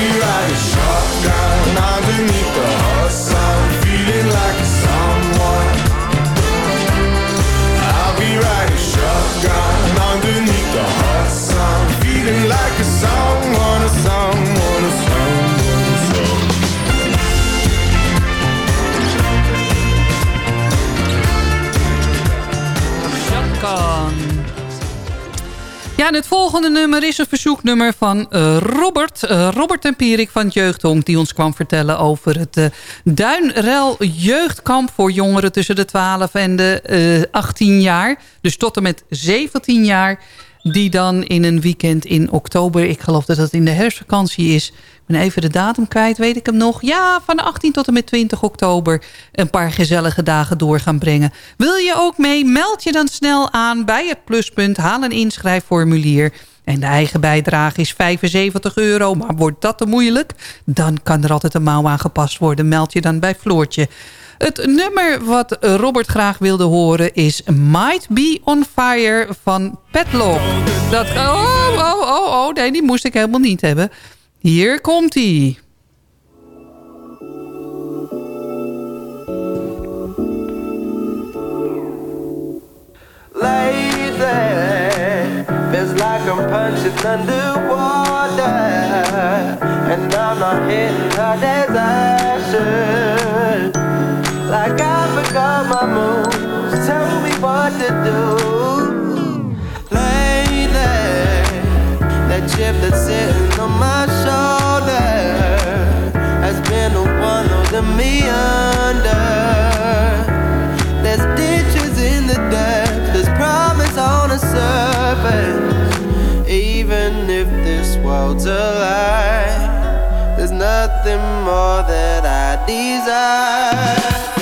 S13: I'll be riding shotgun underneath the
S5: volgende nummer is een verzoeknummer van eh, Robert. eh, Robert Tempierik van het Jeugdhonk. Die ons kwam vertellen over het uh, Duinrel Jeugdkamp... voor jongeren tussen de 12 en de eh, 18 jaar. Dus tot en met 17 jaar. Die dan in een weekend in oktober... ik geloof dat dat in de herfstvakantie is... ik ben even de datum kwijt, weet ik hem nog. Ja, van 18 tot en met 20 oktober... een paar gezellige dagen door gaan brengen. Wil je ook mee? Meld je dan snel aan bij het pluspunt. Haal een inschrijfformulier... En de eigen bijdrage is 75 euro. Maar wordt dat te moeilijk? Dan kan er altijd een mouw aangepast worden. Meld je dan bij Floortje. Het nummer wat Robert graag wilde horen is Might Be On Fire van Petlock. Dat, oh, oh, oh, oh, nee, die moest ik helemaal niet hebben. Hier komt hij.
S14: Lately, feels like I'm punching underwater, and I'm not hitting her desire. Like I forgot my moves, tell me what to do. Lately, that chip that's sitting on my shoulder has been the one holding me under. There's ditches in the depths, there's promise on the surface. Even if this world's a lie, there's nothing more that I desire.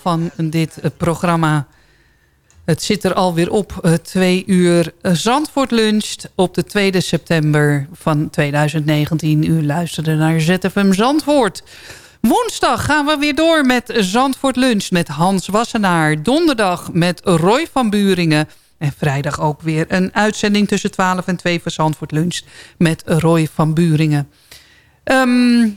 S5: Van dit eh, programma. Het zit er alweer op. eh, twee uur Zandvoort luncht op de 2 september van 2019. U luisterde naar ZFM Zandvoort. Woensdag gaan we weer door met Zandvoort Lunch met Hans Wassenaar. Donderdag met Roy van Buringen. En vrijdag ook weer een uitzending tussen 12 en 2 van Zandvoort Lunch met Roy van Buringen. Ehm,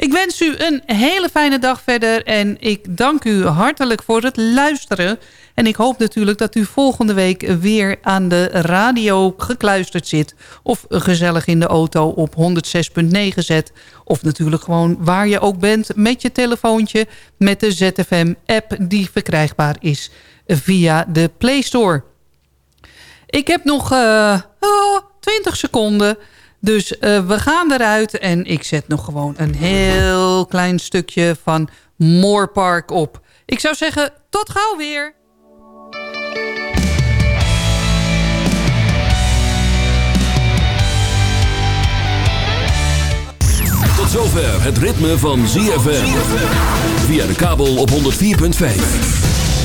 S5: ik wens u een hele fijne dag verder en ik dank u hartelijk voor het luisteren. En ik hoop natuurlijk dat u volgende week weer aan de radio gekluisterd zit. Of gezellig in de auto op 106.9 zet. Of natuurlijk gewoon waar je ook bent met je telefoontje. Met de ZFM-app die verkrijgbaar is via de Play Store. Ik heb nog eh, oh, 20 seconden. Dus eh, we gaan eruit en ik zet nog gewoon een heel klein stukje van Moorpark op. Ik zou zeggen, tot gauw weer.
S1: Tot zover het ritme van ZFM. Via de kabel op 104.5.